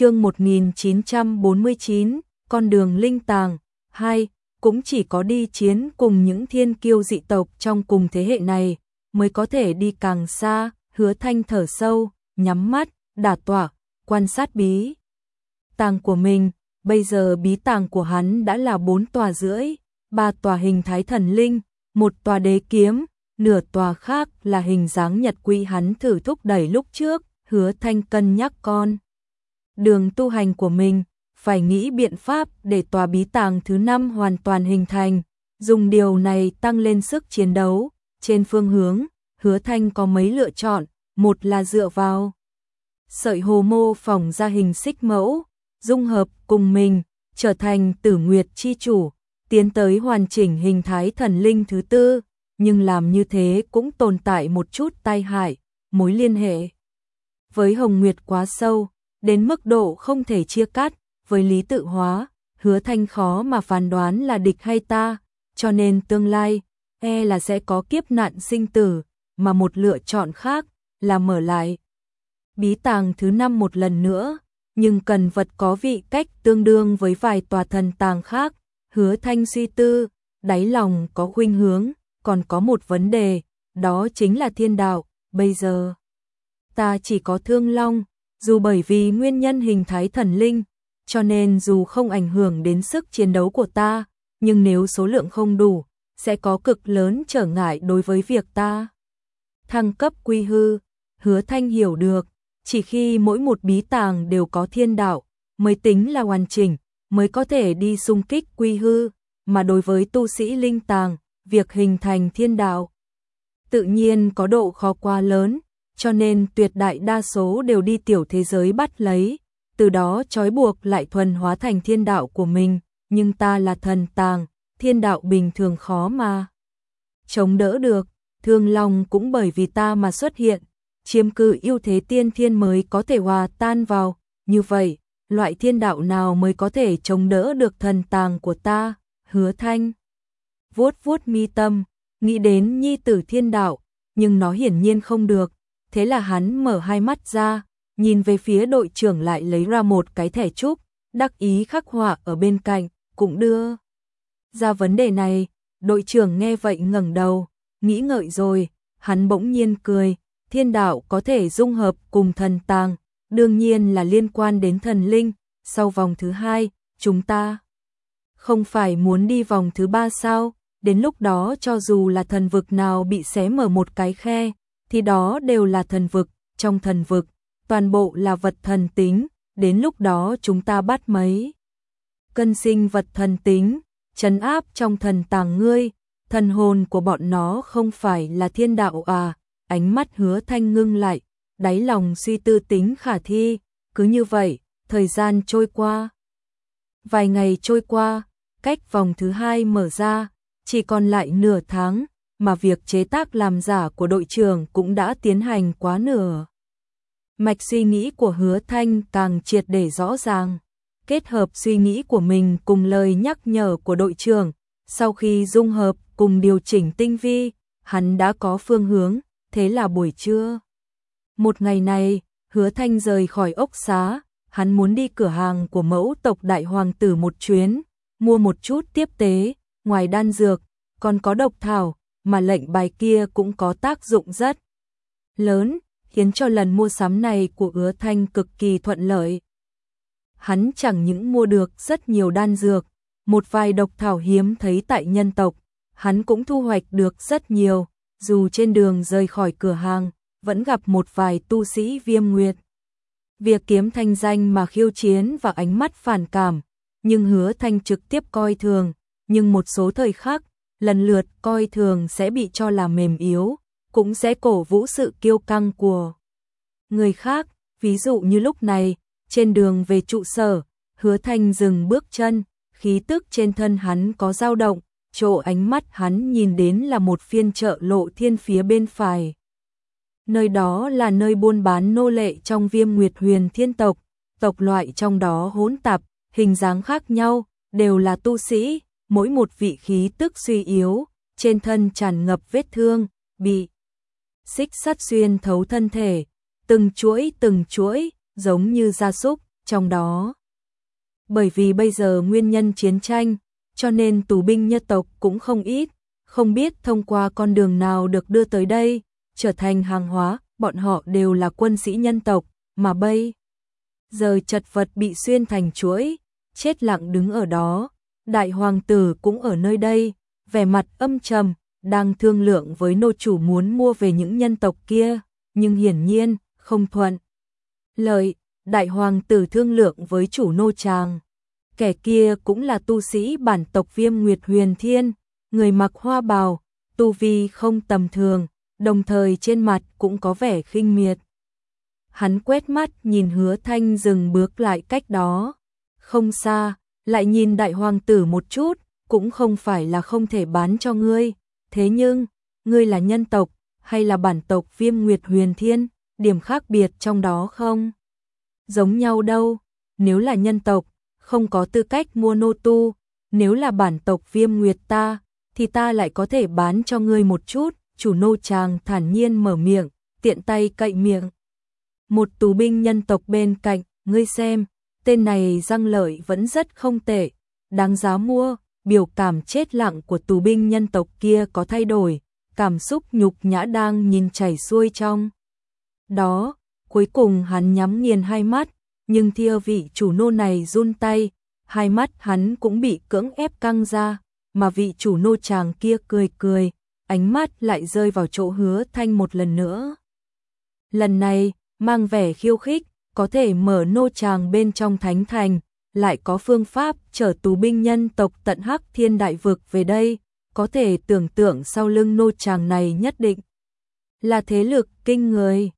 chương 1949, con đường linh tàng, 2, cũng chỉ có đi chiến cùng những thiên kiêu dị tộc trong cùng thế hệ này, mới có thể đi càng xa, hứa thanh thở sâu, nhắm mắt, đả tỏa, quan sát bí. Tàng của mình, bây giờ bí tàng của hắn đã là bốn tòa rưỡi, ba tòa hình thái thần linh, một tòa đế kiếm, nửa tòa khác là hình dáng nhật quy hắn thử thúc đẩy lúc trước, hứa thanh cân nhắc con. Đường tu hành của mình, phải nghĩ biện pháp để tòa bí tàng thứ năm hoàn toàn hình thành, dùng điều này tăng lên sức chiến đấu. Trên phương hướng, hứa thanh có mấy lựa chọn, một là dựa vào sợi hồ mô phỏng ra hình xích mẫu, dung hợp cùng mình, trở thành tử nguyệt chi chủ, tiến tới hoàn chỉnh hình thái thần linh thứ tư, nhưng làm như thế cũng tồn tại một chút tai hại, mối liên hệ với Hồng Nguyệt quá sâu, đến mức độ không thể chia cắt, với lý tự hóa, hứa thanh khó mà phán đoán là địch hay ta, cho nên tương lai, e là sẽ có kiếp nạn sinh tử, mà một lựa chọn khác là mở lại. Bí tàng thứ năm một lần nữa, nhưng cần vật có vị cách tương đương với vài tòa thần tàng khác, hứa thanh suy tư, đáy lòng có khuynh hướng, còn có một vấn đề, đó chính là thiên đạo, bây giờ. Ta chỉ có thương long, dù bởi vì nguyên nhân hình thái thần linh, cho nên dù không ảnh hưởng đến sức chiến đấu của ta, nhưng nếu số lượng không đủ, sẽ có cực lớn trở ngại đối với việc ta. Thăng cấp quy hư, hứa thanh hiểu được, chỉ khi mỗi một bí tàng đều có thiên đạo, mới tính là hoàn chỉnh, mới có thể đi xung kích quy hư, mà đối với tu sĩ linh tàng, việc hình thành thiên đạo tự nhiên có độ khó quá lớn, cho nên tuyệt đại đa số đều đi tiểu thế giới bắt lấy, từ đó trói buộc lại thuần hóa thành thiên đạo của mình, nhưng ta là thần tàng, thiên đạo bình thường khó mà chống đỡ được, thương lòng cũng bởi vì ta mà xuất hiện, chiếm cự ưu thế tiên thiên mới có thể hòa tan vào, như vậy, loại thiên đạo nào mới có thể chống đỡ được thần tàng của ta, hứa thanh. Vuốt vuốt mi tâm, nghĩ đến nhi tử thiên đạo, nhưng nó hiển nhiên không được, thế là hắn mở hai mắt ra, nhìn về phía đội trưởng lại lấy ra một cái thẻ trúc, đắc ý khắc họa ở bên cạnh, cũng đưa. Ra vấn đề này, đội trưởng nghe vậy ngẩng đầu, nghĩ ngợi rồi, hắn bỗng nhiên cười, thiên đạo có thể dung hợp cùng thần tàng, đương nhiên là liên quan đến thần linh, sau vòng thứ hai, chúng ta không phải muốn đi vòng thứ ba sao, đến lúc đó cho dù là thần vực nào bị xé mở một cái khe, thì đó đều là thần vực, trong thần vực, toàn bộ là vật thần tính, đến lúc đó chúng ta bắt mấy. Cân sinh vật thần tính, chấn áp trong thần tàng ngươi, thần hồn của bọn nó không phải là thiên đạo à, ánh mắt hứa thanh ngưng lại, đáy lòng suy tư tính khả thi, cứ như vậy, thời gian trôi qua. Vài ngày trôi qua, cách vòng thứ hai mở ra, chỉ còn lại nửa tháng, mà việc chế tác làm giả của đội trưởng cũng đã tiến hành quá nửa. Mạch suy nghĩ của hứa thanh càng triệt để rõ ràng, kết hợp suy nghĩ của mình cùng lời nhắc nhở của đội trưởng, sau khi dung hợp cùng điều chỉnh tinh vi, hắn đã có phương hướng, thế là buổi trưa. Một ngày này, hứa thanh rời khỏi ốc xá, hắn muốn đi cửa hàng của mẫu tộc đại hoàng tử một chuyến, mua một chút tiếp tế, ngoài đan dược, còn có độc thảo, mà lệnh bài kia cũng có tác dụng rất lớn, khiến cho lần mua sắm này của Ứa Thanh cực kỳ thuận lợi. Hắn chẳng những mua được rất nhiều đan dược, một vài độc thảo hiếm thấy tại nhân tộc, hắn cũng thu hoạch được rất nhiều, dù trên đường rời khỏi cửa hàng, vẫn gặp một vài tu sĩ viêm nguyệt. Việc kiếm thanh danh mà khiêu chiến và ánh mắt phản cảm, nhưng hứa thanh trực tiếp coi thường, nhưng một số thời khắc, lần lượt coi thường sẽ bị cho là mềm yếu, cũng sẽ cổ vũ sự kiêu căng của người khác, ví dụ như lúc này, trên đường về trụ sở, hứa thanh dừng bước chân, khí tức trên thân hắn có dao động, chỗ ánh mắt hắn nhìn đến là một phiên chợ lộ thiên phía bên phải. Nơi đó là nơi buôn bán nô lệ trong viêm nguyệt huyền thiên tộc, tộc loại trong đó hỗn tạp, hình dáng khác nhau, đều là tu sĩ, mỗi một vị khí tức suy yếu, trên thân tràn ngập vết thương, bị xích sắt xuyên thấu thân thể, từng chuỗi từng chuỗi, giống như gia súc, trong đó. Bởi vì bây giờ nguyên nhân chiến tranh, cho nên tù binh nhất tộc cũng không ít, không biết thông qua con đường nào được đưa tới đây, trở thành hàng hóa, bọn họ đều là quân sĩ nhân tộc, mà bây giờ chật vật bị xuyên thành chuỗi, chết lặng đứng ở đó, đại hoàng tử cũng ở nơi đây, vẻ mặt âm trầm, đang thương lượng với nô chủ muốn mua về những nhân tộc kia, nhưng hiển nhiên không thuận. Lợi, đại hoàng tử thương lượng với chủ nô chàng, Kẻ kia cũng là tu sĩ bản tộc viêm Nguyệt Huyền Thiên, người mặc hoa bào, tu vi không tầm thường, đồng thời trên mặt cũng có vẻ khinh miệt. Hắn quét mắt nhìn hứa thanh dừng bước lại cách đó, không xa, lại nhìn đại hoàng tử một chút, cũng không phải là không thể bán cho ngươi, thế nhưng, ngươi là nhân tộc, hay là bản tộc viêm nguyệt huyền thiên, điểm khác biệt trong đó không? Giống nhau đâu, nếu là nhân tộc, không có tư cách mua nô tu, nếu là bản tộc viêm nguyệt ta, thì ta lại có thể bán cho ngươi một chút, chủ nô chàng thản nhiên mở miệng, tiện tay cậy miệng. Một tù binh nhân tộc bên cạnh, ngươi xem, tên này răng lợi vẫn rất không tệ, đáng giá mua, biểu cảm chết lặng của tù binh nhân tộc kia có thay đổi, cảm xúc nhục nhã đang nhìn chảy xuôi trong. Đó, cuối cùng hắn nhắm nghiền hai mắt, nhưng thia vị chủ nô này run tay, hai mắt hắn cũng bị cưỡng ép căng ra, mà vị chủ nô chàng kia cười cười, ánh mắt lại rơi vào chỗ hứa thanh một lần nữa. Lần này, mang vẻ khiêu khích, có thể mở nô tràng bên trong thánh thành, lại có phương pháp chở tù binh nhân tộc tận hắc thiên đại vực về đây, có thể tưởng tượng sau lưng nô tràng này nhất định là thế lực kinh người.